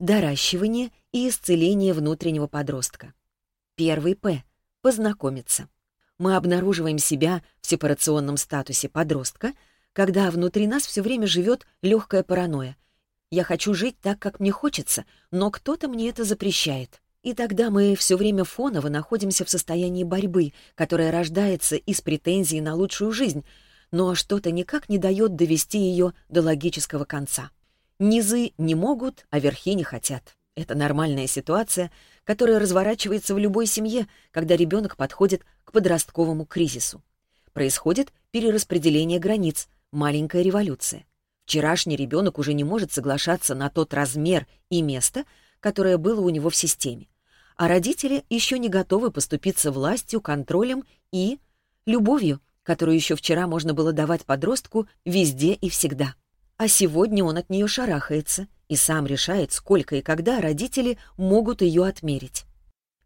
Доращивание и исцеление внутреннего подростка. Первый П. Познакомиться. Мы обнаруживаем себя в сепарационном статусе подростка, когда внутри нас все время живет легкая паранойя. Я хочу жить так, как мне хочется, но кто-то мне это запрещает. И тогда мы все время фоново находимся в состоянии борьбы, которая рождается из претензий на лучшую жизнь, но что-то никак не дает довести ее до логического конца. Низы не могут, а верхи не хотят. Это нормальная ситуация, которая разворачивается в любой семье, когда ребенок подходит к подростковому кризису. Происходит перераспределение границ, маленькая революция. Вчерашний ребенок уже не может соглашаться на тот размер и место, которое было у него в системе. А родители еще не готовы поступиться властью, контролем и любовью, которую еще вчера можно было давать подростку везде и всегда а сегодня он от нее шарахается и сам решает, сколько и когда родители могут ее отмерить.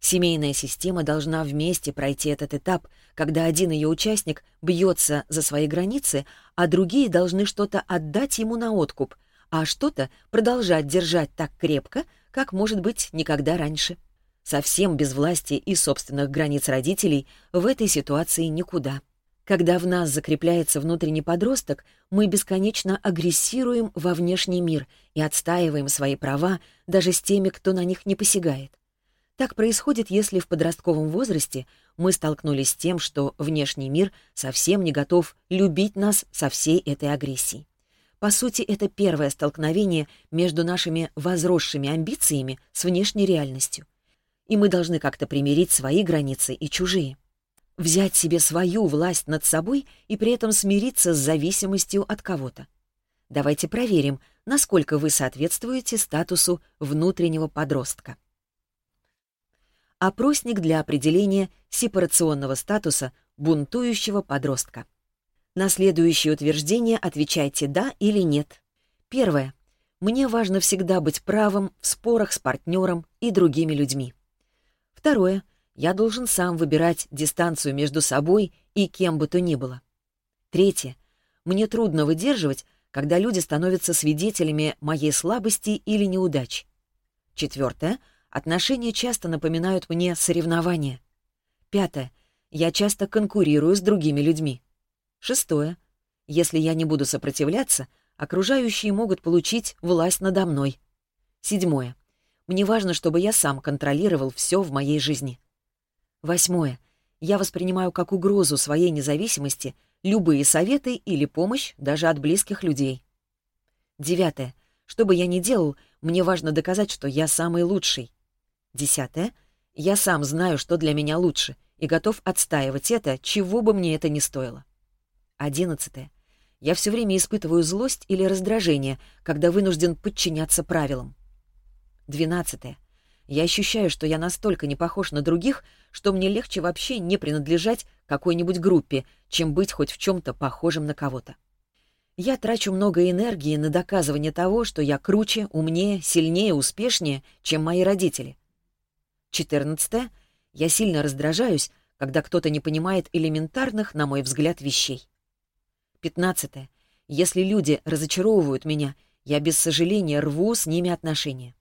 Семейная система должна вместе пройти этот этап, когда один ее участник бьется за свои границы, а другие должны что-то отдать ему на откуп, а что-то продолжать держать так крепко, как, может быть, никогда раньше. Совсем без власти и собственных границ родителей в этой ситуации никуда. Когда в нас закрепляется внутренний подросток, мы бесконечно агрессируем во внешний мир и отстаиваем свои права даже с теми, кто на них не посягает. Так происходит, если в подростковом возрасте мы столкнулись с тем, что внешний мир совсем не готов любить нас со всей этой агрессией. По сути, это первое столкновение между нашими возросшими амбициями с внешней реальностью. И мы должны как-то примирить свои границы и чужие взять себе свою власть над собой и при этом смириться с зависимостью от кого-то. Давайте проверим, насколько вы соответствуете статусу внутреннего подростка. Опросник для определения сепарационного статуса бунтующего подростка. На следующее утверждение отвечайте «да» или «нет». Первое. Мне важно всегда быть правым в спорах с партнером и другими людьми. Второе я должен сам выбирать дистанцию между собой и кем бы то ни было. Третье. Мне трудно выдерживать, когда люди становятся свидетелями моей слабости или неудач. Четвертое. Отношения часто напоминают мне соревнования. Пятое. Я часто конкурирую с другими людьми. Шестое. Если я не буду сопротивляться, окружающие могут получить власть надо мной. Седьмое. Мне важно, чтобы я сам контролировал все в моей жизни. Восьмое. Я воспринимаю как угрозу своей независимости любые советы или помощь даже от близких людей. Девятое. Что бы я ни делал, мне важно доказать, что я самый лучший. Десятое. Я сам знаю, что для меня лучше, и готов отстаивать это, чего бы мне это ни стоило. Одиннадцатое. Я все время испытываю злость или раздражение, когда вынужден подчиняться правилам. Двенадцатое. Я ощущаю, что я настолько не похож на других, что мне легче вообще не принадлежать какой-нибудь группе, чем быть хоть в чем-то похожим на кого-то. Я трачу много энергии на доказывание того, что я круче, умнее, сильнее, успешнее, чем мои родители. 14. Я сильно раздражаюсь, когда кто-то не понимает элементарных, на мой взгляд, вещей. 15. Если люди разочаровывают меня, я без сожаления рву с ними отношения.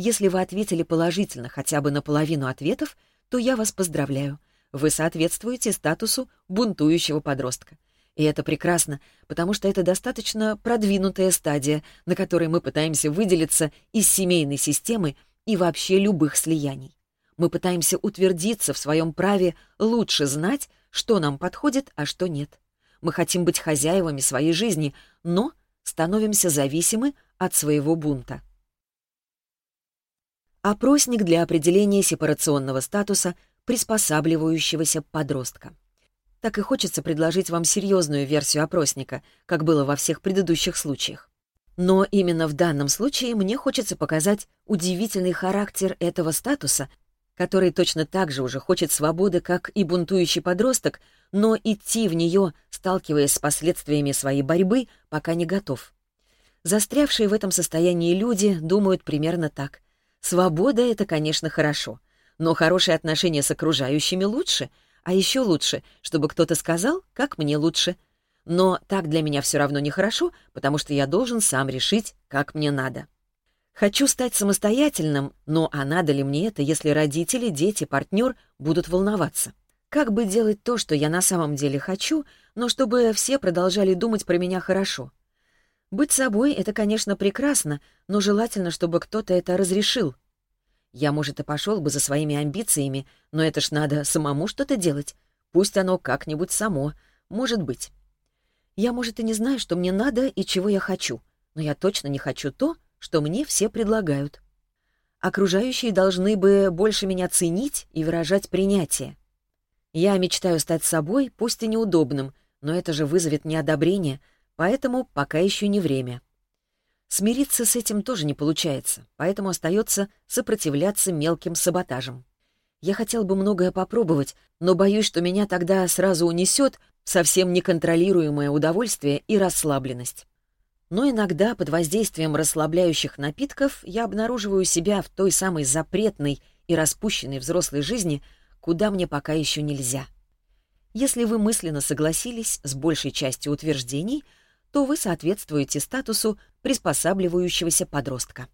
Если вы ответили положительно хотя бы на половину ответов, то я вас поздравляю. Вы соответствуете статусу бунтующего подростка. И это прекрасно, потому что это достаточно продвинутая стадия, на которой мы пытаемся выделиться из семейной системы и вообще любых слияний. Мы пытаемся утвердиться в своем праве лучше знать, что нам подходит, а что нет. Мы хотим быть хозяевами своей жизни, но становимся зависимы от своего бунта. Опросник для определения сепарационного статуса приспосабливающегося подростка. Так и хочется предложить вам серьезную версию опросника, как было во всех предыдущих случаях. Но именно в данном случае мне хочется показать удивительный характер этого статуса, который точно так же уже хочет свободы, как и бунтующий подросток, но идти в нее, сталкиваясь с последствиями своей борьбы, пока не готов. Застрявшие в этом состоянии люди думают примерно так — Свобода — это, конечно, хорошо, но хорошие отношения с окружающими лучше, а еще лучше, чтобы кто-то сказал, как мне лучше. Но так для меня все равно нехорошо, потому что я должен сам решить, как мне надо. Хочу стать самостоятельным, но а надо ли мне это, если родители, дети, партнер будут волноваться? Как бы делать то, что я на самом деле хочу, но чтобы все продолжали думать про меня хорошо? Быть собой — это, конечно, прекрасно, но желательно, чтобы кто-то это разрешил. Я, может, и пошел бы за своими амбициями, но это ж надо самому что-то делать. Пусть оно как-нибудь само. Может быть. Я, может, и не знаю, что мне надо и чего я хочу, но я точно не хочу то, что мне все предлагают. Окружающие должны бы больше меня ценить и выражать принятие. Я мечтаю стать собой, пусть и неудобным, но это же вызовет неодобрение, поэтому пока еще не время. Смириться с этим тоже не получается, поэтому остается сопротивляться мелким саботажам. Я хотел бы многое попробовать, но боюсь, что меня тогда сразу унесет совсем неконтролируемое удовольствие и расслабленность. Но иногда под воздействием расслабляющих напитков я обнаруживаю себя в той самой запретной и распущенной взрослой жизни, куда мне пока еще нельзя. Если вы мысленно согласились с большей частью утверждений — то вы соответствуете статусу приспосабливающегося подростка.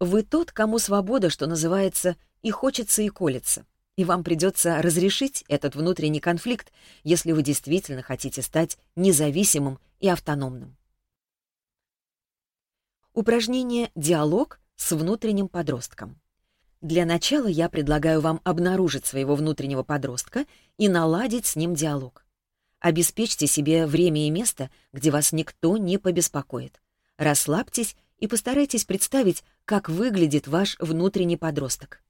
Вы тот, кому свобода, что называется, и хочется, и колется. И вам придется разрешить этот внутренний конфликт, если вы действительно хотите стать независимым и автономным. Упражнение «Диалог» с внутренним подростком. Для начала я предлагаю вам обнаружить своего внутреннего подростка и наладить с ним диалог. Обеспечьте себе время и место, где вас никто не побеспокоит. Расслабьтесь и постарайтесь представить, как выглядит ваш внутренний подросток.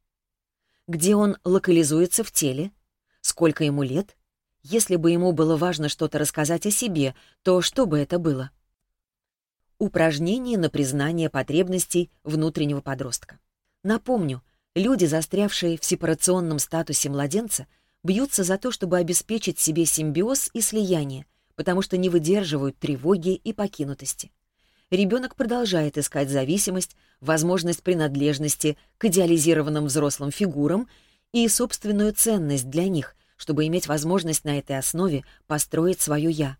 Где он локализуется в теле? Сколько ему лет? Если бы ему было важно что-то рассказать о себе, то что бы это было? Упражнение на признание потребностей внутреннего подростка. Напомню, люди, застрявшие в сепарационном статусе младенца — бьются за то, чтобы обеспечить себе симбиоз и слияние, потому что не выдерживают тревоги и покинутости. Ребенок продолжает искать зависимость, возможность принадлежности к идеализированным взрослым фигурам и собственную ценность для них, чтобы иметь возможность на этой основе построить свое «я».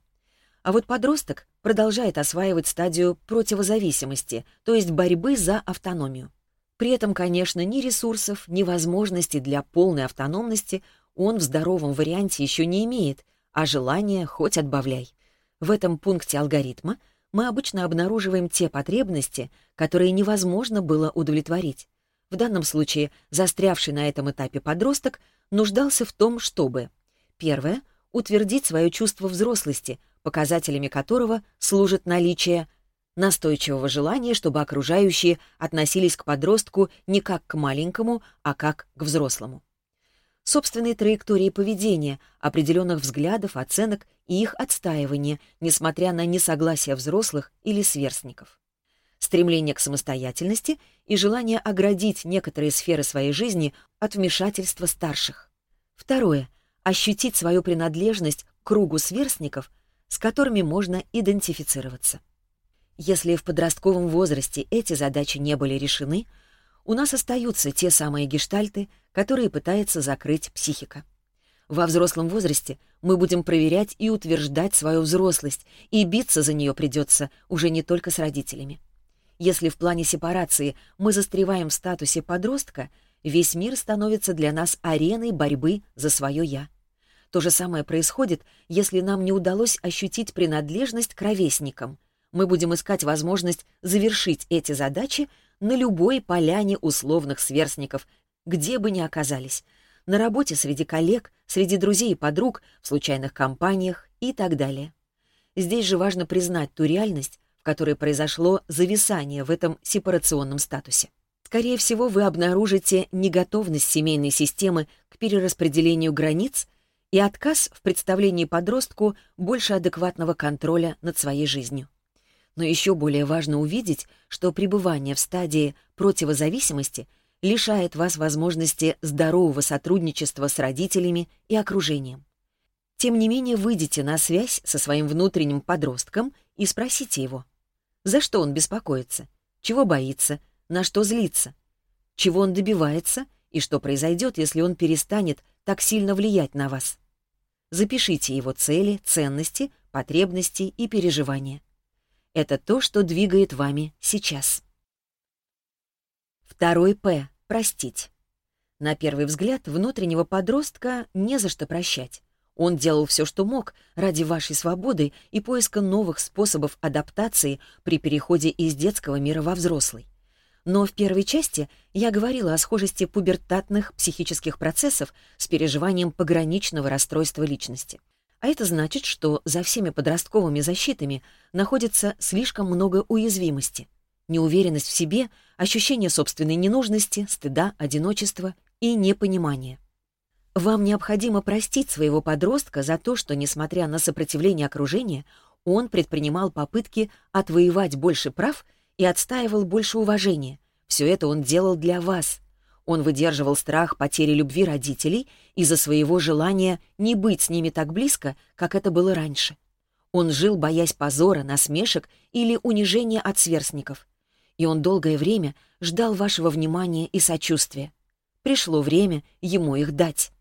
А вот подросток продолжает осваивать стадию противозависимости, то есть борьбы за автономию. При этом, конечно, ни ресурсов, ни возможностей для полной автономности он в здоровом варианте еще не имеет, а желание хоть отбавляй. В этом пункте алгоритма мы обычно обнаруживаем те потребности, которые невозможно было удовлетворить. В данном случае застрявший на этом этапе подросток нуждался в том, чтобы первое — утвердить свое чувство взрослости, показателями которого служит наличие настойчивого желания, чтобы окружающие относились к подростку не как к маленькому, а как к взрослому собственной траектории поведения, определенных взглядов, оценок и их отстаивания, несмотря на несогласие взрослых или сверстников. Стремление к самостоятельности и желание оградить некоторые сферы своей жизни от вмешательства старших. Второе. Ощутить свою принадлежность к кругу сверстников, с которыми можно идентифицироваться. Если в подростковом возрасте эти задачи не были решены – у нас остаются те самые гештальты, которые пытается закрыть психика. Во взрослом возрасте мы будем проверять и утверждать свою взрослость, и биться за нее придется уже не только с родителями. Если в плане сепарации мы застреваем в статусе подростка, весь мир становится для нас ареной борьбы за свое «я». То же самое происходит, если нам не удалось ощутить принадлежность к ровесникам — мы будем искать возможность завершить эти задачи на любой поляне условных сверстников, где бы ни оказались, на работе среди коллег, среди друзей и подруг, в случайных компаниях и так далее. Здесь же важно признать ту реальность, в которой произошло зависание в этом сепарационном статусе. Скорее всего, вы обнаружите неготовность семейной системы к перераспределению границ и отказ в представлении подростку больше адекватного контроля над своей жизнью но еще более важно увидеть, что пребывание в стадии противозависимости лишает вас возможности здорового сотрудничества с родителями и окружением. Тем не менее, выйдите на связь со своим внутренним подростком и спросите его, за что он беспокоится, чего боится, на что злится, чего он добивается и что произойдет, если он перестанет так сильно влиять на вас. Запишите его цели, ценности, потребности и переживания. — это то, что двигает вами сейчас. Второй «П» — простить. На первый взгляд, внутреннего подростка не за что прощать. Он делал все, что мог, ради вашей свободы и поиска новых способов адаптации при переходе из детского мира во взрослый. Но в первой части я говорила о схожести пубертатных психических процессов с переживанием пограничного расстройства личности — А это значит, что за всеми подростковыми защитами находится слишком много уязвимости. Неуверенность в себе, ощущение собственной ненужности, стыда, одиночества и непонимания. Вам необходимо простить своего подростка за то, что, несмотря на сопротивление окружения, он предпринимал попытки отвоевать больше прав и отстаивал больше уважения. Все это он делал для вас. Он выдерживал страх потери любви родителей из-за своего желания не быть с ними так близко, как это было раньше. Он жил, боясь позора, насмешек или унижения от сверстников. И он долгое время ждал вашего внимания и сочувствия. Пришло время ему их дать.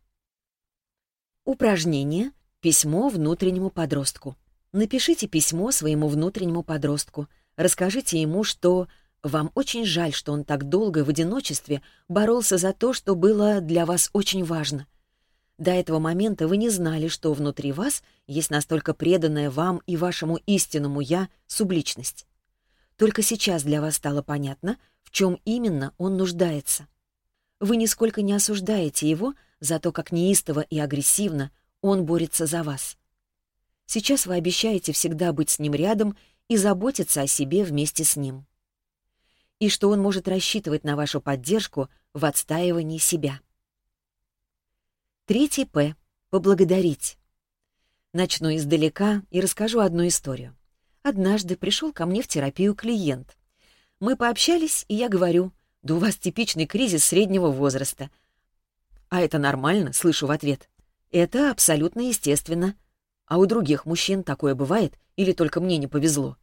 Упражнение «Письмо внутреннему подростку». Напишите письмо своему внутреннему подростку. Расскажите ему, что вам очень жаль, что он так долго в одиночестве боролся за то, что было для вас очень важно. До этого момента вы не знали, что внутри вас есть настолько преданная вам и вашему истинному «я» субличность. Только сейчас для вас стало понятно, в чем именно он нуждается. Вы нисколько не осуждаете его за то, как неистово и агрессивно он борется за вас. Сейчас вы обещаете всегда быть с ним рядом и заботиться о себе вместе с ним. и что он может рассчитывать на вашу поддержку в отстаивании себя. Третий «П» — поблагодарить. Начну издалека и расскажу одну историю. Однажды пришел ко мне в терапию клиент. Мы пообщались, и я говорю, «Да у вас типичный кризис среднего возраста». «А это нормально?» — слышу в ответ. «Это абсолютно естественно. А у других мужчин такое бывает или только мне не повезло?»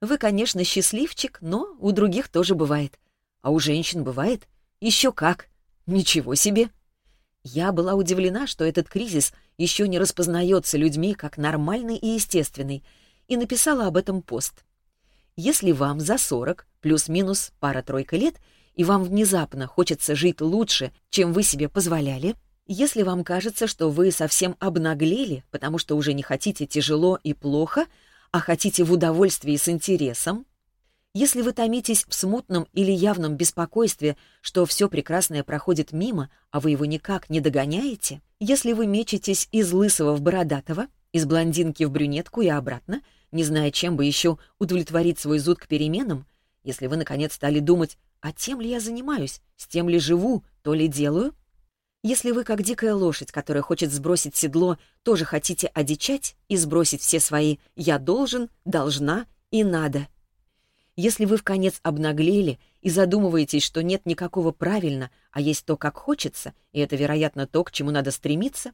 Вы, конечно, счастливчик, но у других тоже бывает. А у женщин бывает? Еще как! Ничего себе!» Я была удивлена, что этот кризис еще не распознается людьми как нормальный и естественный, и написала об этом пост. Если вам за 40, плюс-минус пара-тройка лет, и вам внезапно хочется жить лучше, чем вы себе позволяли, если вам кажется, что вы совсем обнаглели, потому что уже не хотите тяжело и плохо — а хотите в удовольствии с интересом, если вы томитесь в смутном или явном беспокойстве, что все прекрасное проходит мимо, а вы его никак не догоняете, если вы мечетесь из лысого в бородатого, из блондинки в брюнетку и обратно, не зная, чем бы еще удовлетворить свой зуд к переменам, если вы, наконец, стали думать, а тем ли я занимаюсь, с тем ли Если вы, как дикая лошадь, которая хочет сбросить седло, тоже хотите одичать и сбросить все свои «я должен», «должна» и «надо». Если вы в конец обнаглели и задумываетесь, что нет никакого правильно, а есть то, как хочется, и это, вероятно, то, к чему надо стремиться,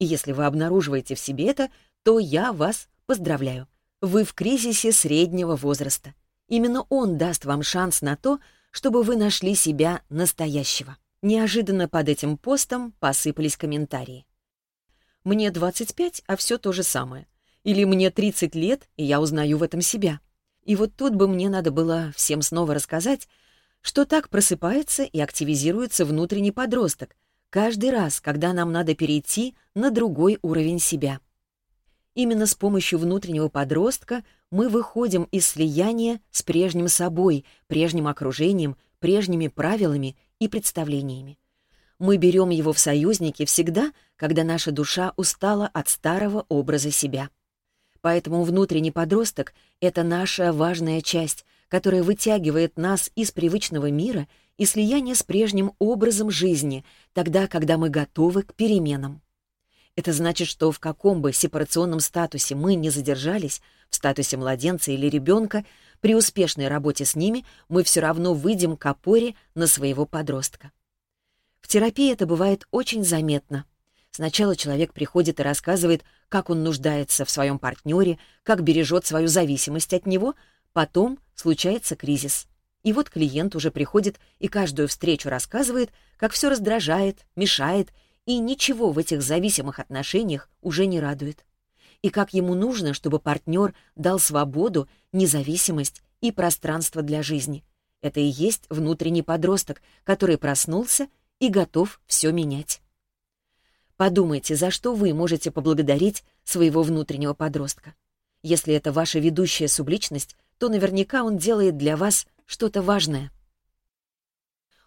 и если вы обнаруживаете в себе это, то я вас поздравляю. Вы в кризисе среднего возраста. Именно он даст вам шанс на то, чтобы вы нашли себя настоящего. Неожиданно под этим постом посыпались комментарии. «Мне 25, а все то же самое. Или мне 30 лет, и я узнаю в этом себя. И вот тут бы мне надо было всем снова рассказать, что так просыпается и активизируется внутренний подросток каждый раз, когда нам надо перейти на другой уровень себя. Именно с помощью внутреннего подростка мы выходим из слияния с прежним собой, прежним окружением, прежними правилами и представлениями. Мы берем его в союзники всегда, когда наша душа устала от старого образа себя. Поэтому внутренний подросток — это наша важная часть, которая вытягивает нас из привычного мира и слияния с прежним образом жизни, тогда, когда мы готовы к переменам. Это значит, что в каком бы сепарационном статусе мы ни задержались, в статусе младенца или ребенка, при успешной работе с ними мы все равно выйдем к опоре на своего подростка. В терапии это бывает очень заметно. Сначала человек приходит и рассказывает, как он нуждается в своем партнере, как бережет свою зависимость от него, потом случается кризис. И вот клиент уже приходит и каждую встречу рассказывает, как все раздражает, мешает, и ничего в этих зависимых отношениях уже не радует и как ему нужно, чтобы партнер дал свободу, независимость и пространство для жизни. Это и есть внутренний подросток, который проснулся и готов все менять. Подумайте, за что вы можете поблагодарить своего внутреннего подростка. Если это ваша ведущая субличность, то наверняка он делает для вас что-то важное.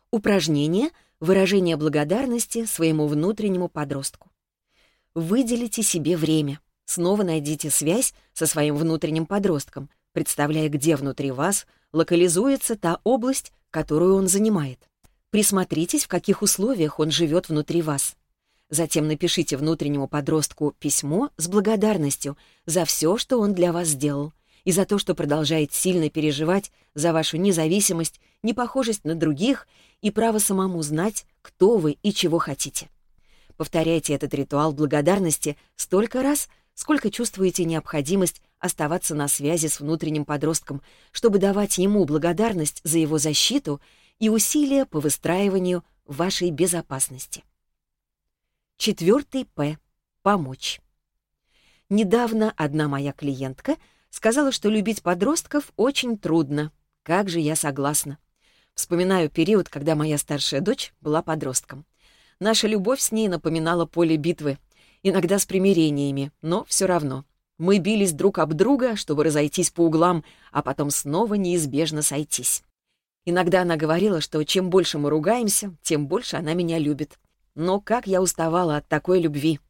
Упражнение «Выражение благодарности своему внутреннему подростку». Выделите себе время — снова найдите связь со своим внутренним подростком, представляя, где внутри вас локализуется та область, которую он занимает. Присмотритесь, в каких условиях он живет внутри вас. Затем напишите внутреннему подростку письмо с благодарностью за все, что он для вас сделал, и за то, что продолжает сильно переживать за вашу независимость, непохожесть на других и право самому знать, кто вы и чего хотите. Повторяйте этот ритуал благодарности столько раз, сколько чувствуете необходимость оставаться на связи с внутренним подростком, чтобы давать ему благодарность за его защиту и усилия по выстраиванию вашей безопасности. Четвертый «П» — помочь. Недавно одна моя клиентка сказала, что любить подростков очень трудно. Как же я согласна. Вспоминаю период, когда моя старшая дочь была подростком. Наша любовь с ней напоминала поле битвы — иногда с примирениями, но все равно. Мы бились друг об друга, чтобы разойтись по углам, а потом снова неизбежно сойтись. Иногда она говорила, что чем больше мы ругаемся, тем больше она меня любит. Но как я уставала от такой любви.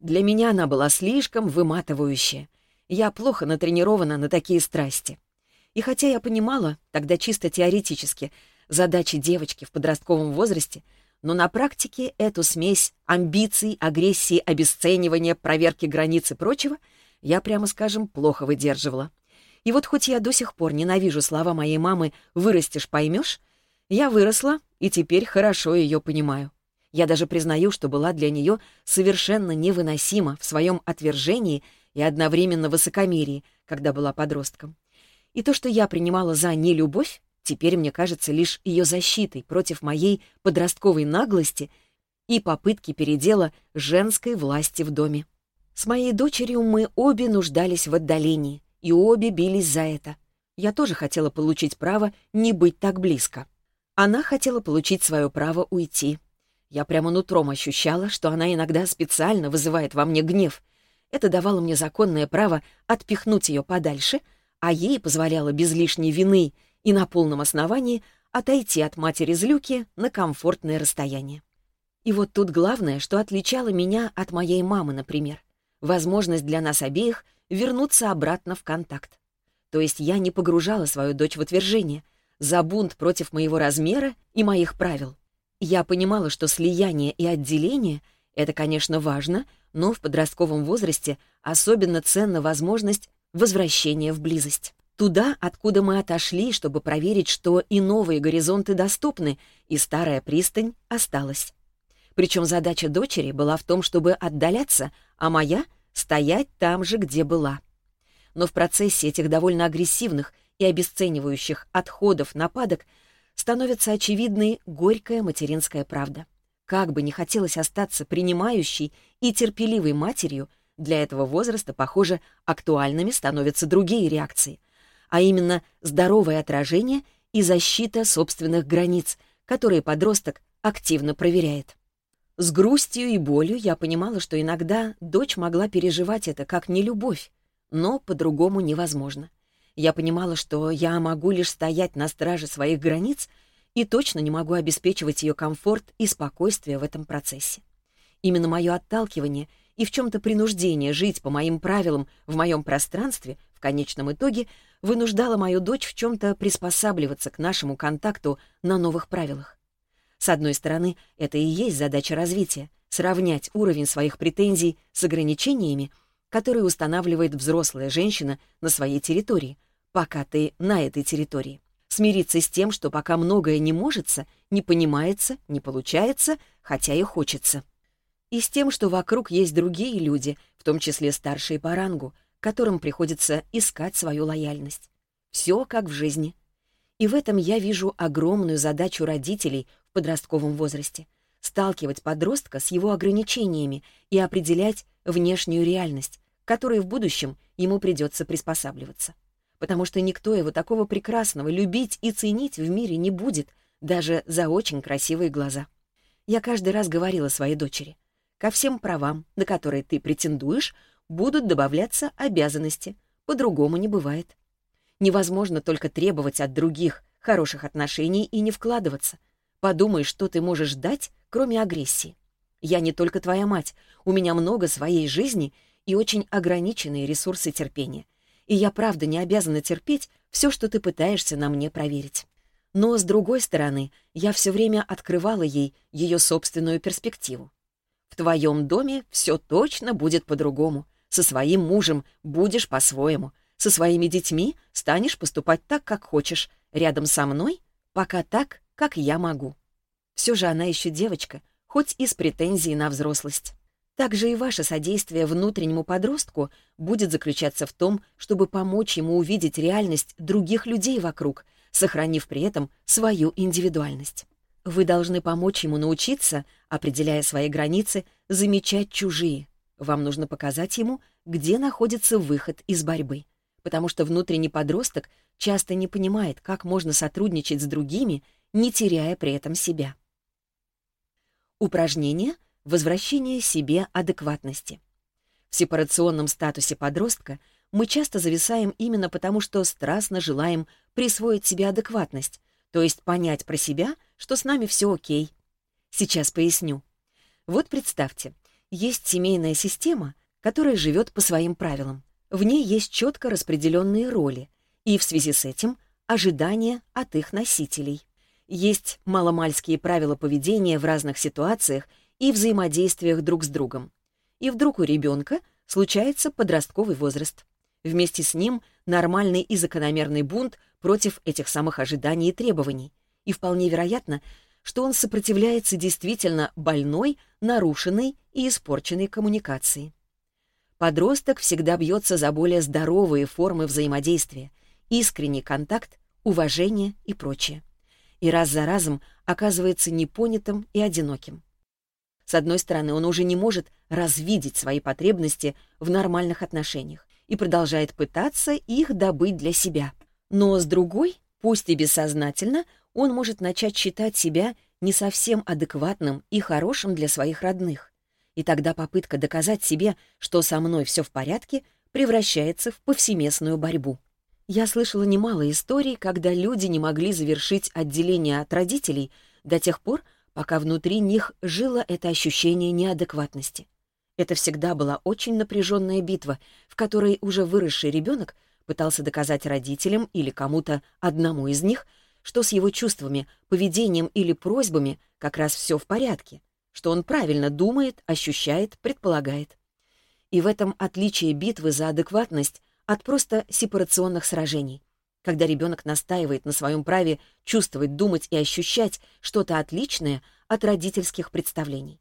Для меня она была слишком выматывающая. Я плохо натренирована на такие страсти. И хотя я понимала, тогда чисто теоретически, задачи девочки в подростковом возрасте — но на практике эту смесь амбиций, агрессии, обесценивания, проверки границ и прочего я, прямо скажем, плохо выдерживала. И вот хоть я до сих пор ненавижу слова моей мамы «вырастешь, поймешь», я выросла и теперь хорошо ее понимаю. Я даже признаю, что была для нее совершенно невыносима в своем отвержении и одновременно высокомерии, когда была подростком. И то, что я принимала за нелюбовь, Теперь мне кажется лишь ее защитой против моей подростковой наглости и попытки передела женской власти в доме. С моей дочерью мы обе нуждались в отдалении, и обе бились за это. Я тоже хотела получить право не быть так близко. Она хотела получить свое право уйти. Я прямо нутром ощущала, что она иногда специально вызывает во мне гнев. Это давало мне законное право отпихнуть ее подальше, а ей позволяло без лишней вины — и на полном основании отойти от матери Злюки на комфортное расстояние. И вот тут главное, что отличало меня от моей мамы, например. Возможность для нас обеих вернуться обратно в контакт. То есть я не погружала свою дочь в отвержение, за бунт против моего размера и моих правил. Я понимала, что слияние и отделение — это, конечно, важно, но в подростковом возрасте особенно ценна возможность возвращения в близость туда, откуда мы отошли, чтобы проверить, что и новые горизонты доступны, и старая пристань осталась. Причем задача дочери была в том, чтобы отдаляться, а моя — стоять там же, где была. Но в процессе этих довольно агрессивных и обесценивающих отходов нападок становится очевидной горькая материнская правда. Как бы не хотелось остаться принимающей и терпеливой матерью, для этого возраста, похоже, актуальными становятся другие реакции — а именно здоровое отражение и защита собственных границ, которые подросток активно проверяет. С грустью и болью я понимала, что иногда дочь могла переживать это как нелюбовь, но по-другому невозможно. Я понимала, что я могу лишь стоять на страже своих границ и точно не могу обеспечивать ее комфорт и спокойствие в этом процессе. Именно мое отталкивание и в чем-то принуждение жить по моим правилам в моем пространстве в конечном итоге вынуждала мою дочь в чем-то приспосабливаться к нашему контакту на новых правилах. С одной стороны, это и есть задача развития — сравнять уровень своих претензий с ограничениями, которые устанавливает взрослая женщина на своей территории, пока ты на этой территории. Смириться с тем, что пока многое не можется, не понимается, не получается, хотя и хочется. И с тем, что вокруг есть другие люди, в том числе старшие по рангу, которым приходится искать свою лояльность. Все как в жизни. И в этом я вижу огромную задачу родителей в подростковом возрасте — сталкивать подростка с его ограничениями и определять внешнюю реальность, которой в будущем ему придется приспосабливаться. Потому что никто его такого прекрасного любить и ценить в мире не будет, даже за очень красивые глаза. Я каждый раз говорила своей дочери, «Ко всем правам, на которые ты претендуешь, — будут добавляться обязанности, по-другому не бывает. Невозможно только требовать от других хороших отношений и не вкладываться. Подумай, что ты можешь дать, кроме агрессии. Я не только твоя мать, у меня много своей жизни и очень ограниченные ресурсы терпения. И я правда не обязана терпеть все, что ты пытаешься на мне проверить. Но, с другой стороны, я все время открывала ей ее собственную перспективу. В твоем доме все точно будет по-другому. Со своим мужем будешь по-своему. Со своими детьми станешь поступать так, как хочешь. Рядом со мной пока так, как я могу. Все же она еще девочка, хоть и с претензией на взрослость. Также и ваше содействие внутреннему подростку будет заключаться в том, чтобы помочь ему увидеть реальность других людей вокруг, сохранив при этом свою индивидуальность. Вы должны помочь ему научиться, определяя свои границы, замечать чужие. Вам нужно показать ему, где находится выход из борьбы. Потому что внутренний подросток часто не понимает, как можно сотрудничать с другими, не теряя при этом себя. Упражнение «Возвращение себе адекватности». В сепарационном статусе подростка мы часто зависаем именно потому, что страстно желаем присвоить себе адекватность, то есть понять про себя, что с нами все окей. Сейчас поясню. Вот представьте, есть семейная система, которая живет по своим правилам. В ней есть четко распределенные роли, и в связи с этим ожидания от их носителей. Есть маломальские правила поведения в разных ситуациях и взаимодействиях друг с другом. И вдруг у ребенка случается подростковый возраст. Вместе с ним нормальный и закономерный бунт против этих самых ожиданий и требований. И вполне вероятно, что он сопротивляется действительно больной, нарушенной и испорченной коммуникации. Подросток всегда бьется за более здоровые формы взаимодействия, искренний контакт, уважение и прочее. И раз за разом оказывается непонятым и одиноким. С одной стороны, он уже не может развидеть свои потребности в нормальных отношениях и продолжает пытаться их добыть для себя. Но с другой, пусть и бессознательно, он может начать считать себя не совсем адекватным и хорошим для своих родных. И тогда попытка доказать себе, что со мной все в порядке, превращается в повсеместную борьбу. Я слышала немало историй, когда люди не могли завершить отделение от родителей до тех пор, пока внутри них жило это ощущение неадекватности. Это всегда была очень напряженная битва, в которой уже выросший ребенок пытался доказать родителям или кому-то одному из них — что с его чувствами, поведением или просьбами как раз все в порядке, что он правильно думает, ощущает, предполагает. И в этом отличие битвы за адекватность от просто сепарационных сражений. Когда ребенок настаивает на своем праве чувствовать, думать и ощущать что-то отличное от родительских представлений.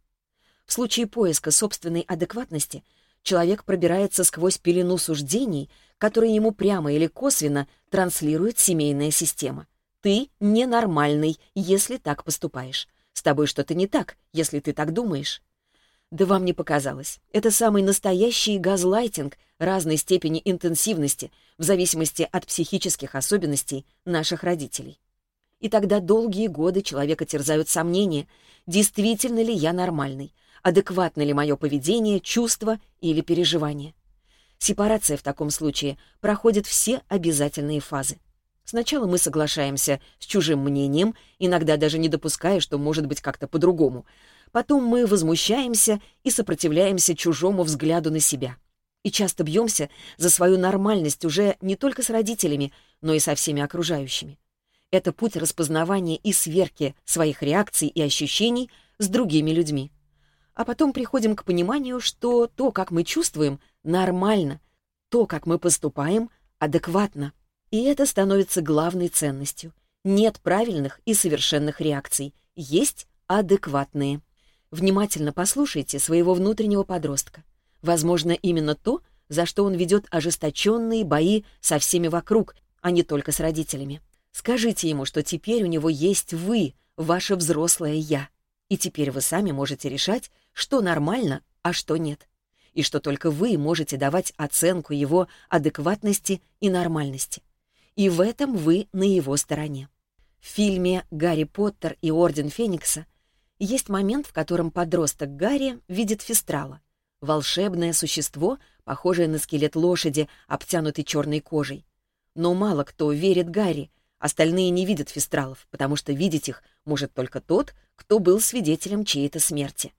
В случае поиска собственной адекватности человек пробирается сквозь пелену суждений, которые ему прямо или косвенно транслирует семейная система. Ты ненормальный, если так поступаешь. С тобой что-то не так, если ты так думаешь. Да вам не показалось. Это самый настоящий газлайтинг разной степени интенсивности в зависимости от психических особенностей наших родителей. И тогда долгие годы человека терзают сомнения, действительно ли я нормальный, адекватно ли мое поведение, чувство или переживание. Сепарация в таком случае проходит все обязательные фазы. Сначала мы соглашаемся с чужим мнением, иногда даже не допуская, что может быть как-то по-другому. Потом мы возмущаемся и сопротивляемся чужому взгляду на себя. И часто бьемся за свою нормальность уже не только с родителями, но и со всеми окружающими. Это путь распознавания и сверки своих реакций и ощущений с другими людьми. А потом приходим к пониманию, что то, как мы чувствуем, нормально, то, как мы поступаем, адекватно. И это становится главной ценностью. Нет правильных и совершенных реакций, есть адекватные. Внимательно послушайте своего внутреннего подростка. Возможно, именно то, за что он ведет ожесточенные бои со всеми вокруг, а не только с родителями. Скажите ему, что теперь у него есть вы, ваше взрослое «я». И теперь вы сами можете решать, что нормально, а что нет. И что только вы можете давать оценку его адекватности и нормальности. и в этом вы на его стороне. В фильме «Гарри Поттер и Орден Феникса» есть момент, в котором подросток Гарри видит фестрала, волшебное существо, похожее на скелет лошади, обтянутый черной кожей. Но мало кто верит Гарри, остальные не видят фестралов, потому что видеть их может только тот, кто был свидетелем чьей-то смерти.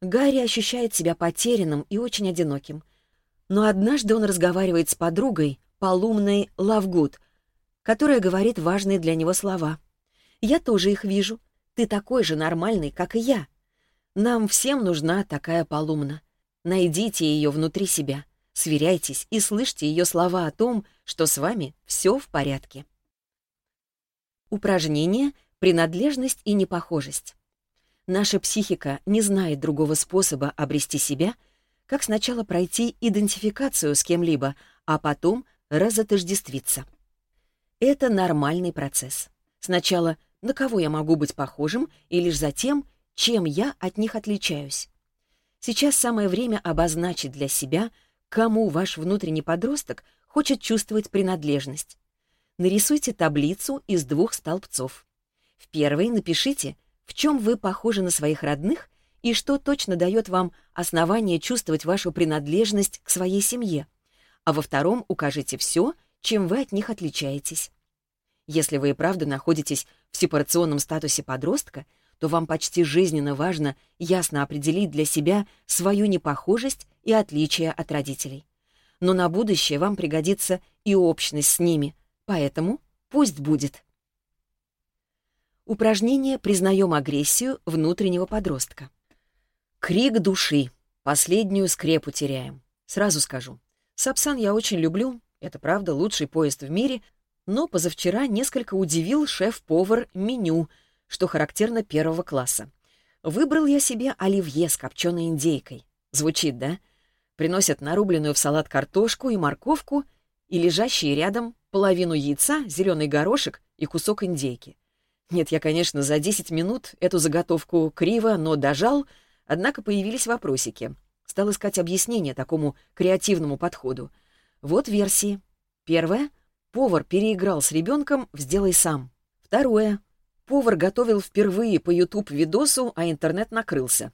Гарри ощущает себя потерянным и очень одиноким. Но однажды он разговаривает с подругой, полумной Лавгуд, которая говорит важные для него слова. «Я тоже их вижу. Ты такой же нормальный, как и я. Нам всем нужна такая полумна. Найдите ее внутри себя, сверяйтесь и слышьте ее слова о том, что с вами все в порядке». Упражнение «Принадлежность и непохожесть». Наша психика не знает другого способа обрести себя, как сначала пройти идентификацию с кем-либо, а потом разотождествиться. Это нормальный процесс. Сначала, на кого я могу быть похожим, и лишь затем, чем я от них отличаюсь. Сейчас самое время обозначить для себя, кому ваш внутренний подросток хочет чувствовать принадлежность. Нарисуйте таблицу из двух столбцов. В первой напишите, в чем вы похожи на своих родных и что точно дает вам основание чувствовать вашу принадлежность к своей семье. А во втором укажите все — чем вы от них отличаетесь. Если вы и правда находитесь в сепарационном статусе подростка, то вам почти жизненно важно ясно определить для себя свою непохожесть и отличие от родителей. Но на будущее вам пригодится и общность с ними, поэтому пусть будет. Упражнение «Признаем агрессию внутреннего подростка». Крик души. Последнюю скрепу теряем. Сразу скажу. Сапсан я очень люблю, это правда лучший поезд в мире, но позавчера несколько удивил шеф-повар меню, что характерно первого класса. Выбрал я себе оливье с копченой индейкой. Звучит, да? Приносят нарубленную в салат картошку и морковку и лежащие рядом половину яйца, зеленый горошек и кусок индейки. Нет, я, конечно, за 10 минут эту заготовку криво, но дожал, однако появились вопросики. Стал искать объяснение такому креативному подходу — вот версии. Первое. Повар переиграл с ребенком в «Сделай сам». Второе. Повар готовил впервые по YouTube-видосу, а интернет накрылся.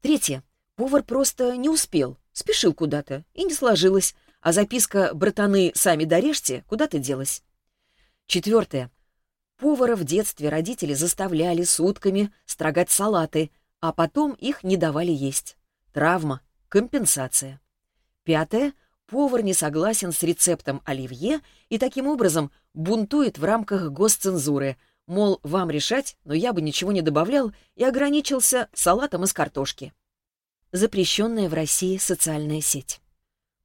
Третье. Повар просто не успел, спешил куда-то, и не сложилось, а записка «Братаны, сами дорежьте» куда-то делась. Четвертое. Повара в детстве родители заставляли сутками строгать салаты, а потом их не давали есть. Травма, компенсация. Пятое повар не согласен с рецептом оливье и таким образом бунтует в рамках госцензуры, мол, вам решать, но я бы ничего не добавлял и ограничился салатом из картошки. Запрещенная в России социальная сеть.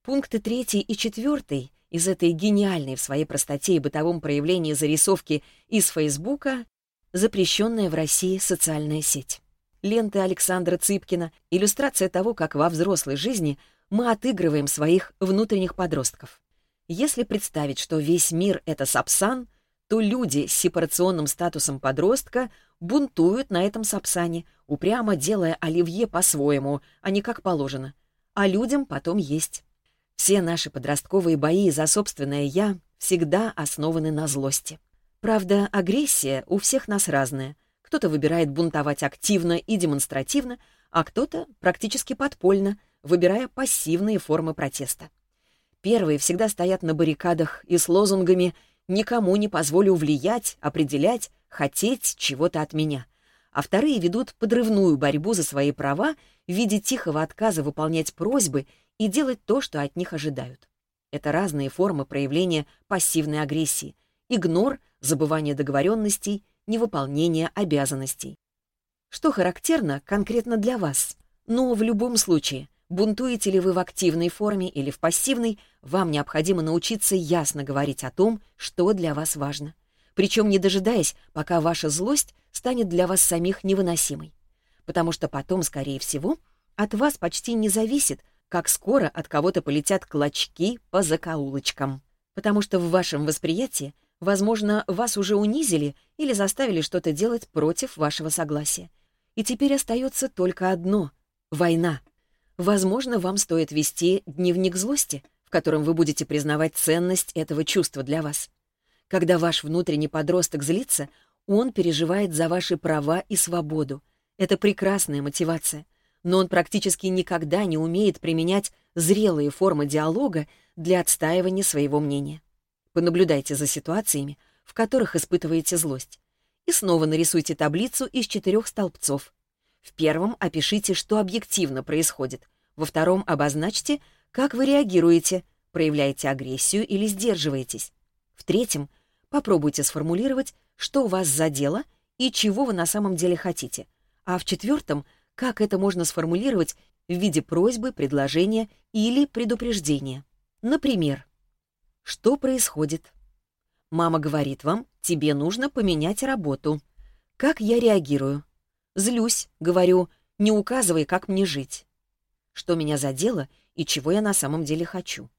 Пункты 3 и 4 из этой гениальной в своей простоте и бытовом проявлении зарисовки из Фейсбука запрещенная в России социальная сеть. Ленты Александра Цыпкина, иллюстрация того, как во взрослой жизни – мы отыгрываем своих внутренних подростков. Если представить, что весь мир — это сапсан, то люди с сепарационным статусом подростка бунтуют на этом сапсане, упрямо делая оливье по-своему, а не как положено. А людям потом есть. Все наши подростковые бои за собственное «я» всегда основаны на злости. Правда, агрессия у всех нас разная. Кто-то выбирает бунтовать активно и демонстративно, а кто-то практически подпольно — выбирая пассивные формы протеста. Первые всегда стоят на баррикадах и с лозунгами «никому не позволю влиять, определять, хотеть чего-то от меня», а вторые ведут подрывную борьбу за свои права в виде тихого отказа выполнять просьбы и делать то, что от них ожидают. Это разные формы проявления пассивной агрессии, игнор, забывание договоренностей, невыполнение обязанностей. Что характерно конкретно для вас? Но в любом случае, Бунтуете ли вы в активной форме или в пассивной, вам необходимо научиться ясно говорить о том, что для вас важно. Причем не дожидаясь, пока ваша злость станет для вас самих невыносимой. Потому что потом, скорее всего, от вас почти не зависит, как скоро от кого-то полетят клочки по закоулочкам. Потому что в вашем восприятии, возможно, вас уже унизили или заставили что-то делать против вашего согласия. И теперь остается только одно — война возможно, вам стоит вести дневник злости, в котором вы будете признавать ценность этого чувства для вас. Когда ваш внутренний подросток злится, он переживает за ваши права и свободу. Это прекрасная мотивация. Но он практически никогда не умеет применять зрелые формы диалога для отстаивания своего мнения. Понаблюдайте за ситуациями, в которых испытываете злость. И снова нарисуйте таблицу из четырех столбцов, в первом опишите, что объективно происходит. Во втором обозначьте, как вы реагируете, проявляете агрессию или сдерживаетесь. В третьем попробуйте сформулировать, что у вас за дело и чего вы на самом деле хотите. А в четвертом, как это можно сформулировать в виде просьбы, предложения или предупреждения. Например, что происходит? Мама говорит вам, тебе нужно поменять работу. Как я реагирую? Злюсь, говорю, не указывай, как мне жить. Что меня задело и чего я на самом деле хочу.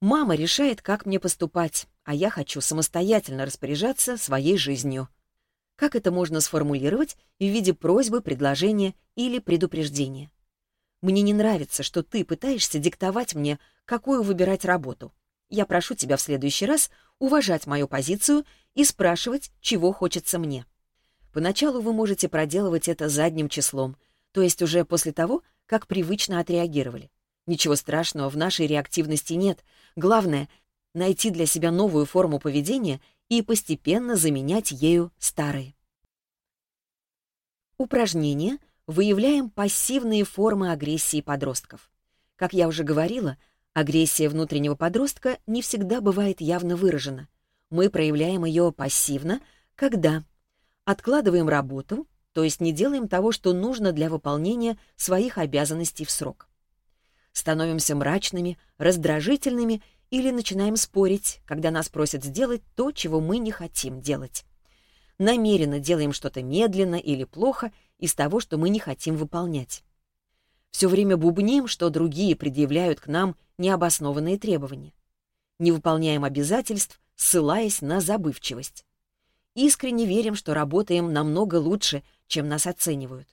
Мама решает, как мне поступать, а я хочу самостоятельно распоряжаться своей жизнью. Как это можно сформулировать в виде просьбы, предложения или предупреждения? Мне не нравится, что ты пытаешься диктовать мне, какую выбирать работу. Я прошу тебя в следующий раз уважать мою позицию и спрашивать, чего хочется мне. Поначалу вы можете проделывать это задним числом, то есть уже после того, как привычно отреагировали. Ничего страшного в нашей реактивности нет. Главное — найти для себя новую форму поведения и постепенно заменять ею старые. Упражнение «Выявляем пассивные формы агрессии подростков». Как я уже говорила, агрессия внутреннего подростка не всегда бывает явно выражена. Мы проявляем ее пассивно, когда откладываем работу, то есть не делаем того, что нужно для выполнения своих обязанностей в срок. Становимся мрачными, раздражительными или начинаем спорить, когда нас просят сделать то, чего мы не хотим делать. Намеренно делаем что-то медленно или плохо из того, что мы не хотим выполнять. Все время бубним, что другие предъявляют к нам необоснованные требования. Не выполняем обязательств, ссылаясь на забывчивость искренне верим, что работаем намного лучше, чем нас оценивают.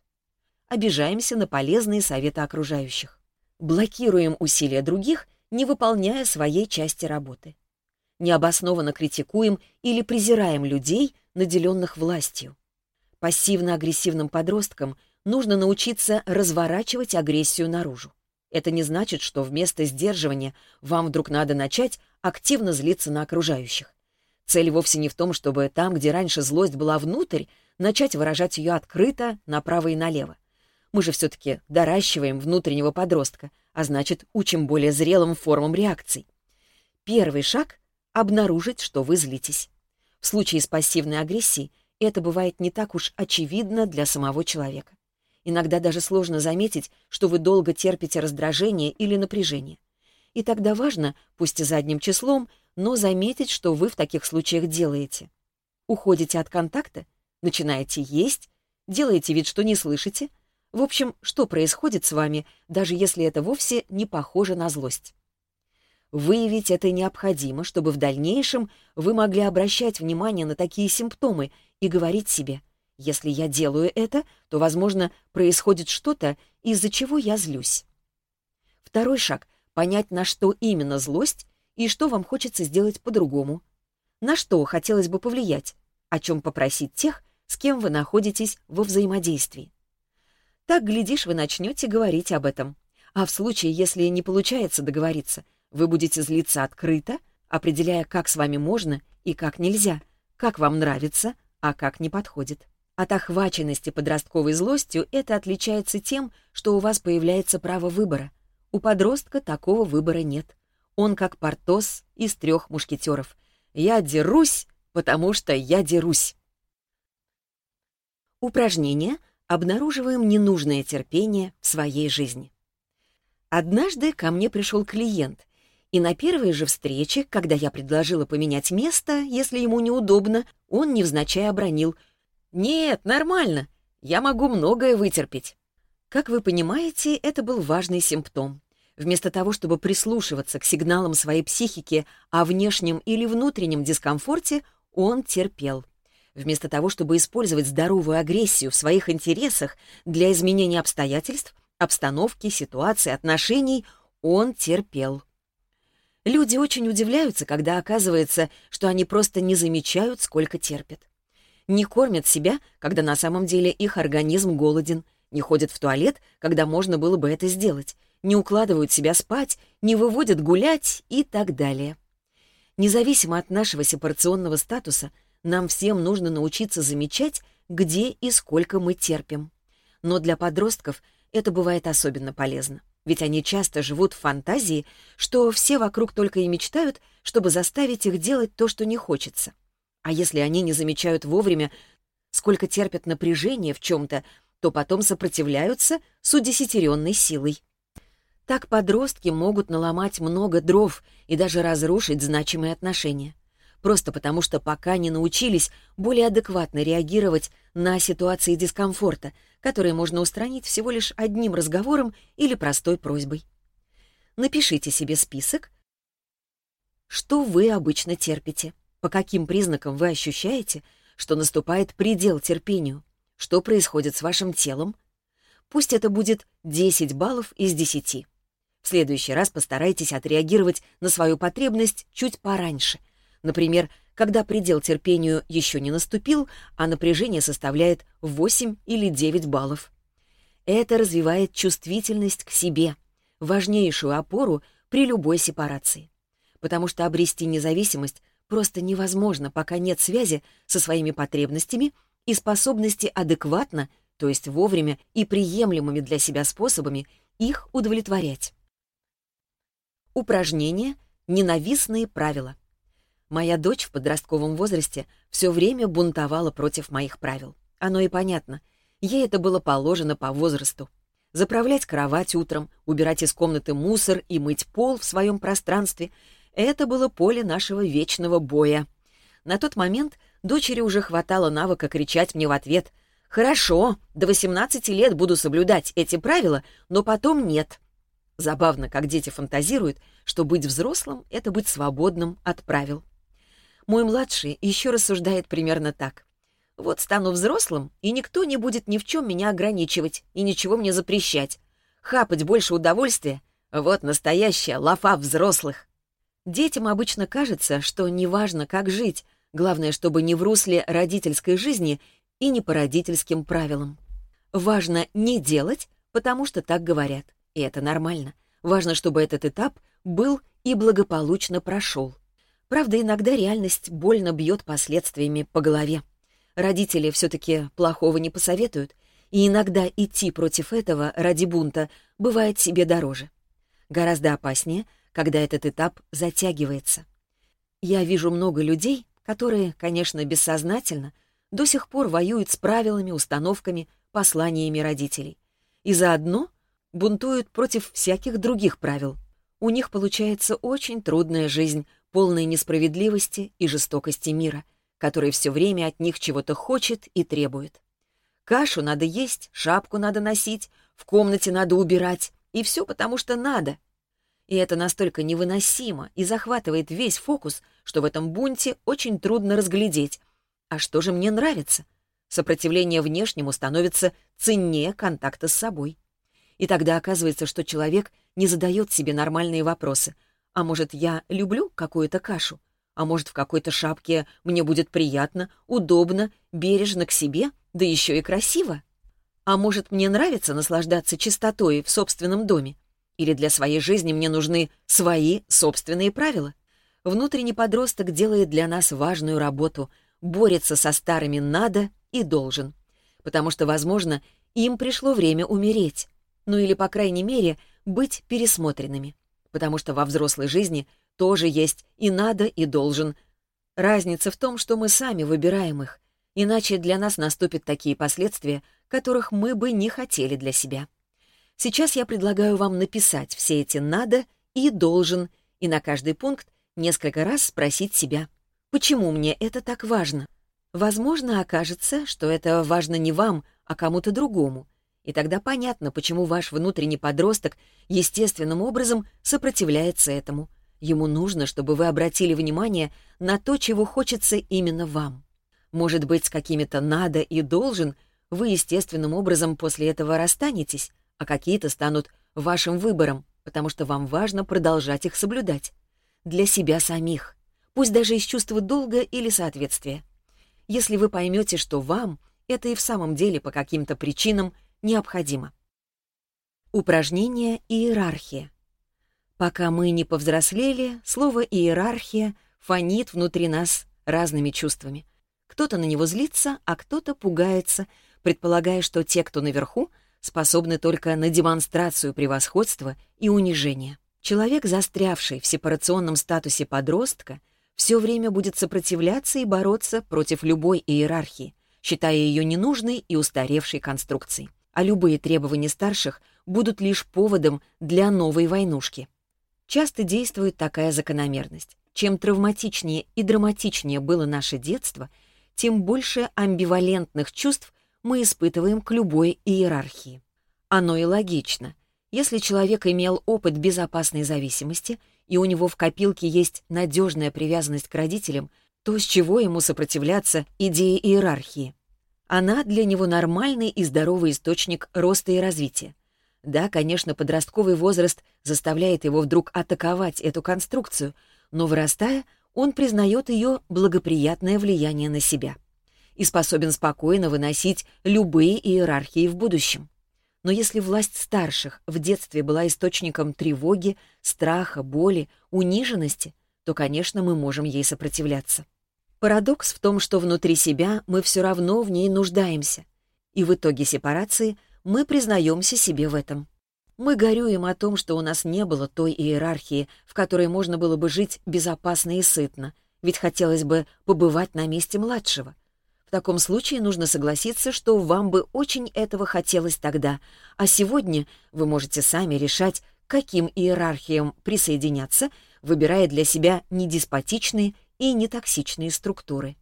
Обижаемся на полезные советы окружающих. Блокируем усилия других, не выполняя своей части работы. Необоснованно критикуем или презираем людей, наделенных властью. Пассивно-агрессивным подросткам нужно научиться разворачивать агрессию наружу. Это не значит, что вместо сдерживания вам вдруг надо начать активно злиться на окружающих. Цель вовсе не в том, чтобы там, где раньше злость была внутрь, начать выражать ее открыто, направо и налево. Мы же все-таки доращиваем внутреннего подростка, а значит, учим более зрелым формам реакций. Первый шаг — обнаружить, что вы злитесь. В случае с пассивной агрессией это бывает не так уж очевидно для самого человека. Иногда даже сложно заметить, что вы долго терпите раздражение или напряжение. И тогда важно, пусть и задним числом, но заметить, что вы в таких случаях делаете. Уходите от контакта, начинаете есть, делаете вид, что не слышите. В общем, что происходит с вами, даже если это вовсе не похоже на злость. Выявить это необходимо, чтобы в дальнейшем вы могли обращать внимание на такие симптомы и говорить себе «Если я делаю это, то, возможно, происходит что-то, из-за чего я злюсь». Второй шаг — понять, на что именно злость, и что вам хочется сделать по-другому. На что хотелось бы повлиять, о чем попросить тех, с кем вы находитесь во взаимодействии. Так, глядишь, вы начнете говорить об этом. А в случае, если не получается договориться, вы будете злиться открыто, определяя, как с вами можно и как нельзя, как вам нравится, а как не подходит. От охваченности подростковой злостью это отличается тем, что у вас появляется право выбора. У подростка такого выбора нет. Он как Портос из трех мушкетеров. «Я дерусь, потому что я дерусь». Упражнение «Обнаруживаем ненужное терпение в своей жизни». Однажды ко мне пришел клиент, и на первой же встрече, когда я предложила поменять место, если ему неудобно, он невзначай обронил. «Нет, нормально, я могу многое вытерпеть». Как вы понимаете, это был важный симптом. Вместо того, чтобы прислушиваться к сигналам своей психики о внешнем или внутреннем дискомфорте, он терпел. Вместо того, чтобы использовать здоровую агрессию в своих интересах для изменения обстоятельств, обстановки, ситуации, отношений, он терпел. Люди очень удивляются, когда оказывается, что они просто не замечают, сколько терпят. Не кормят себя, когда на самом деле их организм голоден, не ходят в туалет, когда можно было бы это сделать, не укладывают себя спать, не выводят гулять и так далее. Независимо от нашего сепарационного статуса, нам всем нужно научиться замечать, где и сколько мы терпим. Но для подростков это бывает особенно полезно, ведь они часто живут в фантазии, что все вокруг только и мечтают, чтобы заставить их делать то, что не хочется. А если они не замечают вовремя, сколько терпят напряжение в чем-то, то потом сопротивляются с удесятеренной силой. Так подростки могут наломать много дров и даже разрушить значимые отношения. Просто потому, что пока не научились более адекватно реагировать на ситуации дискомфорта, которые можно устранить всего лишь одним разговором или простой просьбой. Напишите себе список, что вы обычно терпите, по каким признакам вы ощущаете, что наступает предел терпению, что происходит с вашим телом. Пусть это будет 10 баллов из 10. В следующий раз постарайтесь отреагировать на свою потребность чуть пораньше. Например, когда предел терпению еще не наступил, а напряжение составляет 8 или 9 баллов. Это развивает чувствительность к себе, важнейшую опору при любой сепарации. Потому что обрести независимость просто невозможно, пока нет связи со своими потребностями и способности адекватно, то есть вовремя и приемлемыми для себя способами, их удовлетворять. упражнения, ненавистные правила. Моя дочь в подростковом возрасте все время бунтовала против моих правил. Оно и понятно. Ей это было положено по возрасту. Заправлять кровать утром, убирать из комнаты мусор и мыть пол в своем пространстве — это было поле нашего вечного боя. На тот момент дочери уже хватало навыка кричать мне в ответ «Хорошо, до 18 лет буду соблюдать эти правила, но потом нет». Забавно, как дети фантазируют, что быть взрослым — это быть свободным от правил. Мой младший еще рассуждает примерно так. Вот стану взрослым, и никто не будет ни в чем меня ограничивать и ничего мне запрещать. Хапать больше удовольствия — вот настоящая лафа взрослых. Детям обычно кажется, что неважно, как жить, главное, чтобы не в русле родительской жизни и не по родительским правилам. Важно не делать, потому что так говорят. И это нормально. Важно, чтобы этот этап был и благополучно прошел. Правда, иногда реальность больно бьет последствиями по голове. Родители все-таки плохого не посоветуют, и иногда идти против этого ради бунта бывает себе дороже. Гораздо опаснее, когда этот этап затягивается. Я вижу много людей, которые, конечно, бессознательно, до сих пор воюют с правилами, установками, посланиями родителей. И заодно бунтуют против всяких других правил. У них получается очень трудная жизнь, полная несправедливости и жестокости мира, который все время от них чего-то хочет и требует. Кашу надо есть, шапку надо носить, в комнате надо убирать, и все потому что надо. И это настолько невыносимо и захватывает весь фокус, что в этом бунте очень трудно разглядеть. А что же мне нравится? Сопротивление внешнему становится ценнее контакта с собой и тогда оказывается, что человек не задает себе нормальные вопросы. А может, я люблю какую-то кашу? А может, в какой-то шапке мне будет приятно, удобно, бережно к себе, да еще и красиво? А может, мне нравится наслаждаться чистотой в собственном доме? Или для своей жизни мне нужны свои собственные правила? Внутренний подросток делает для нас важную работу, борется со старыми «надо» и «должен». Потому что, возможно, им пришло время умереть ну или, по крайней мере, быть пересмотренными. Потому что во взрослой жизни тоже есть и надо, и должен. Разница в том, что мы сами выбираем их, иначе для нас наступят такие последствия, которых мы бы не хотели для себя. Сейчас я предлагаю вам написать все эти «надо» и «должен», и на каждый пункт несколько раз спросить себя, почему мне это так важно? Возможно, окажется, что это важно не вам, а кому-то другому — и тогда понятно, почему ваш внутренний подросток естественным образом сопротивляется этому. Ему нужно, чтобы вы обратили внимание на то, чего хочется именно вам. Может быть, с какими-то «надо» и «должен» вы естественным образом после этого расстанетесь, а какие-то станут вашим выбором, потому что вам важно продолжать их соблюдать. Для себя самих. Пусть даже из чувства долга или соответствия. Если вы поймете, что вам это и в самом деле по каким-то причинам – необходимо. Упражнение «Иерархия». Пока мы не повзрослели, слово «иерархия» фонит внутри нас разными чувствами. Кто-то на него злится, а кто-то пугается, предполагая, что те, кто наверху, способны только на демонстрацию превосходства и унижения. Человек, застрявший в сепарационном статусе подростка, все время будет сопротивляться и бороться против любой иерархии, считая ее ненужной и устаревшей конструкцией а любые требования старших будут лишь поводом для новой войнушки. Часто действует такая закономерность. Чем травматичнее и драматичнее было наше детство, тем больше амбивалентных чувств мы испытываем к любой иерархии. Оно и логично. Если человек имел опыт безопасной зависимости, и у него в копилке есть надежная привязанность к родителям, то с чего ему сопротивляться идее иерархии? Она для него нормальный и здоровый источник роста и развития. Да, конечно, подростковый возраст заставляет его вдруг атаковать эту конструкцию, но вырастая, он признает ее благоприятное влияние на себя и способен спокойно выносить любые иерархии в будущем. Но если власть старших в детстве была источником тревоги, страха, боли, униженности, то, конечно, мы можем ей сопротивляться. Парадокс в том, что внутри себя мы все равно в ней нуждаемся. И в итоге сепарации мы признаемся себе в этом. Мы горюем о том, что у нас не было той иерархии, в которой можно было бы жить безопасно и сытно, ведь хотелось бы побывать на месте младшего. В таком случае нужно согласиться, что вам бы очень этого хотелось тогда, а сегодня вы можете сами решать, каким иерархиям присоединяться, выбирая для себя недеспотичный и нетоксичные структуры.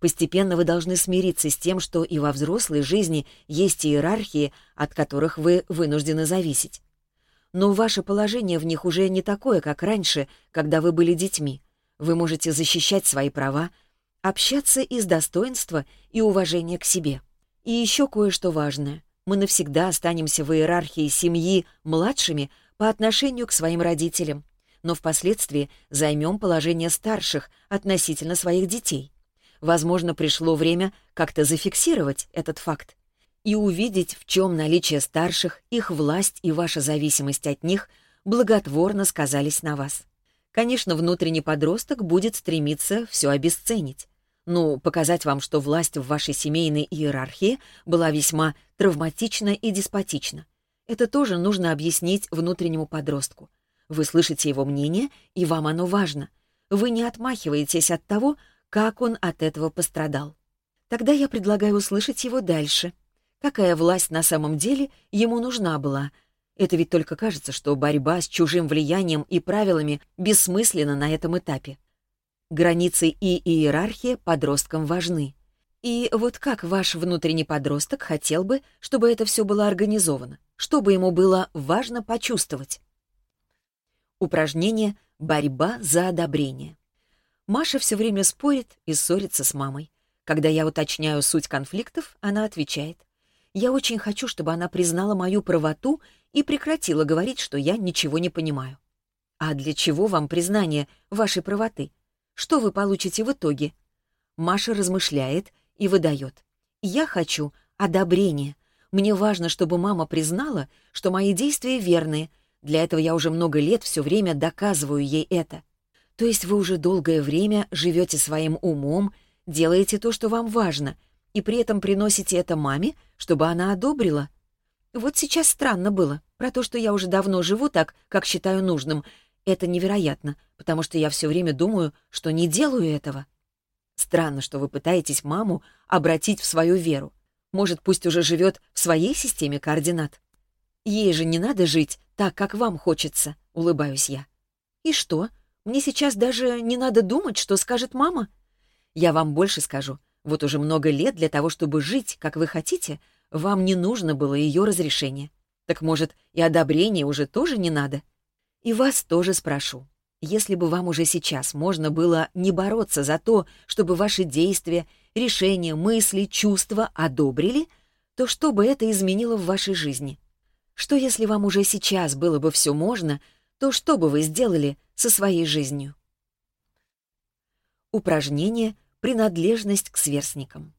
Постепенно вы должны смириться с тем, что и во взрослой жизни есть иерархии, от которых вы вынуждены зависеть. Но ваше положение в них уже не такое, как раньше, когда вы были детьми. Вы можете защищать свои права, общаться из достоинства и уважения к себе. И еще кое-что важное. Мы навсегда останемся в иерархии семьи младшими по отношению к своим родителям но впоследствии займем положение старших относительно своих детей. Возможно, пришло время как-то зафиксировать этот факт и увидеть, в чем наличие старших, их власть и ваша зависимость от них благотворно сказались на вас. Конечно, внутренний подросток будет стремиться все обесценить. Ну, показать вам, что власть в вашей семейной иерархии была весьма травматична и деспотична. Это тоже нужно объяснить внутреннему подростку. Вы слышите его мнение, и вам оно важно. Вы не отмахиваетесь от того, как он от этого пострадал. Тогда я предлагаю услышать его дальше. Какая власть на самом деле ему нужна была? Это ведь только кажется, что борьба с чужим влиянием и правилами бессмысленна на этом этапе. Границы и иерархия подросткам важны. И вот как ваш внутренний подросток хотел бы, чтобы это все было организовано? Что бы ему было важно почувствовать? упражнение «Борьба за одобрение». Маша все время спорит и ссорится с мамой. Когда я уточняю суть конфликтов, она отвечает. «Я очень хочу, чтобы она признала мою правоту и прекратила говорить, что я ничего не понимаю». «А для чего вам признание вашей правоты? Что вы получите в итоге?» Маша размышляет и выдает. «Я хочу одобрение. Мне важно, чтобы мама признала, что мои действия верные — для этого я уже много лет все время доказываю ей это. То есть вы уже долгое время живете своим умом, делаете то, что вам важно, и при этом приносите это маме, чтобы она одобрила. Вот сейчас странно было. Про то, что я уже давно живу так, как считаю нужным, это невероятно, потому что я все время думаю, что не делаю этого. Странно, что вы пытаетесь маму обратить в свою веру. Может, пусть уже живет в своей системе координат. Ей же не надо жить так, как вам хочется», — улыбаюсь я. «И что? Мне сейчас даже не надо думать, что скажет мама?» «Я вам больше скажу. Вот уже много лет для того, чтобы жить, как вы хотите, вам не нужно было ее разрешение. Так, может, и одобрение уже тоже не надо?» «И вас тоже спрошу. Если бы вам уже сейчас можно было не бороться за то, чтобы ваши действия, решения, мысли, чувства одобрили, то что бы это изменило в вашей жизни?» что если вам уже сейчас было бы все можно, то что бы вы сделали со своей жизнью? Упражнение «Принадлежность к сверстникам».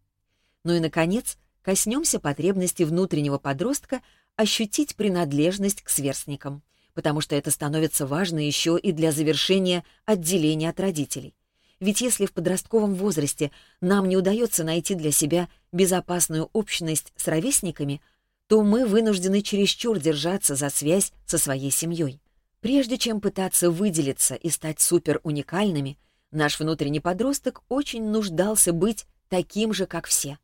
Ну и, наконец, коснемся потребности внутреннего подростка ощутить принадлежность к сверстникам, потому что это становится важно еще и для завершения отделения от родителей. Ведь если в подростковом возрасте нам не удается найти для себя безопасную общность с ровесниками – то мы вынуждены чересчур держаться за связь со своей семьей. Прежде чем пытаться выделиться и стать супер-уникальными, наш внутренний подросток очень нуждался быть таким же, как все.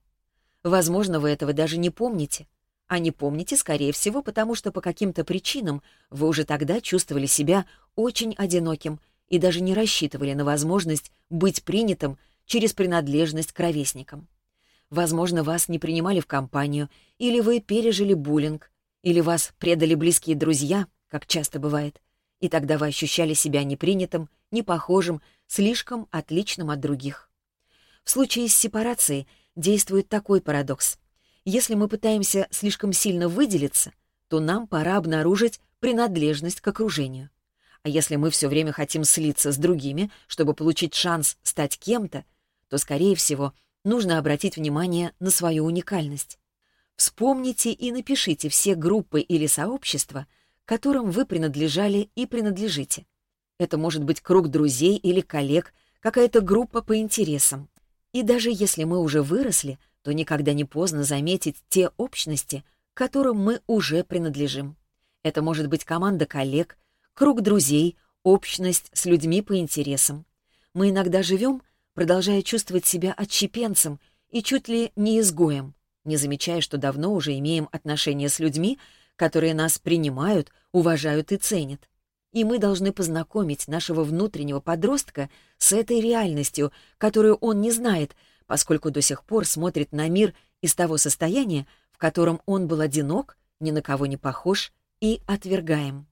Возможно, вы этого даже не помните. А не помните, скорее всего, потому что по каким-то причинам вы уже тогда чувствовали себя очень одиноким и даже не рассчитывали на возможность быть принятым через принадлежность к ровесникам. Возможно, вас не принимали в компанию, или вы пережили буллинг, или вас предали близкие друзья, как часто бывает, и тогда вы ощущали себя непринятым, непохожим, слишком отличным от других. В случае с сепарацией действует такой парадокс. Если мы пытаемся слишком сильно выделиться, то нам пора обнаружить принадлежность к окружению. А если мы все время хотим слиться с другими, чтобы получить шанс стать кем-то, то, скорее всего, нужно обратить внимание на свою уникальность. Вспомните и напишите все группы или сообщества, которым вы принадлежали и принадлежите. Это может быть круг друзей или коллег, какая-то группа по интересам. И даже если мы уже выросли, то никогда не поздно заметить те общности, к которым мы уже принадлежим. Это может быть команда коллег, круг друзей, общность с людьми по интересам. Мы иногда живем, продолжая чувствовать себя отщепенцем и чуть ли не изгоем, не замечая, что давно уже имеем отношения с людьми, которые нас принимают, уважают и ценят. И мы должны познакомить нашего внутреннего подростка с этой реальностью, которую он не знает, поскольку до сих пор смотрит на мир из того состояния, в котором он был одинок, ни на кого не похож и отвергаем.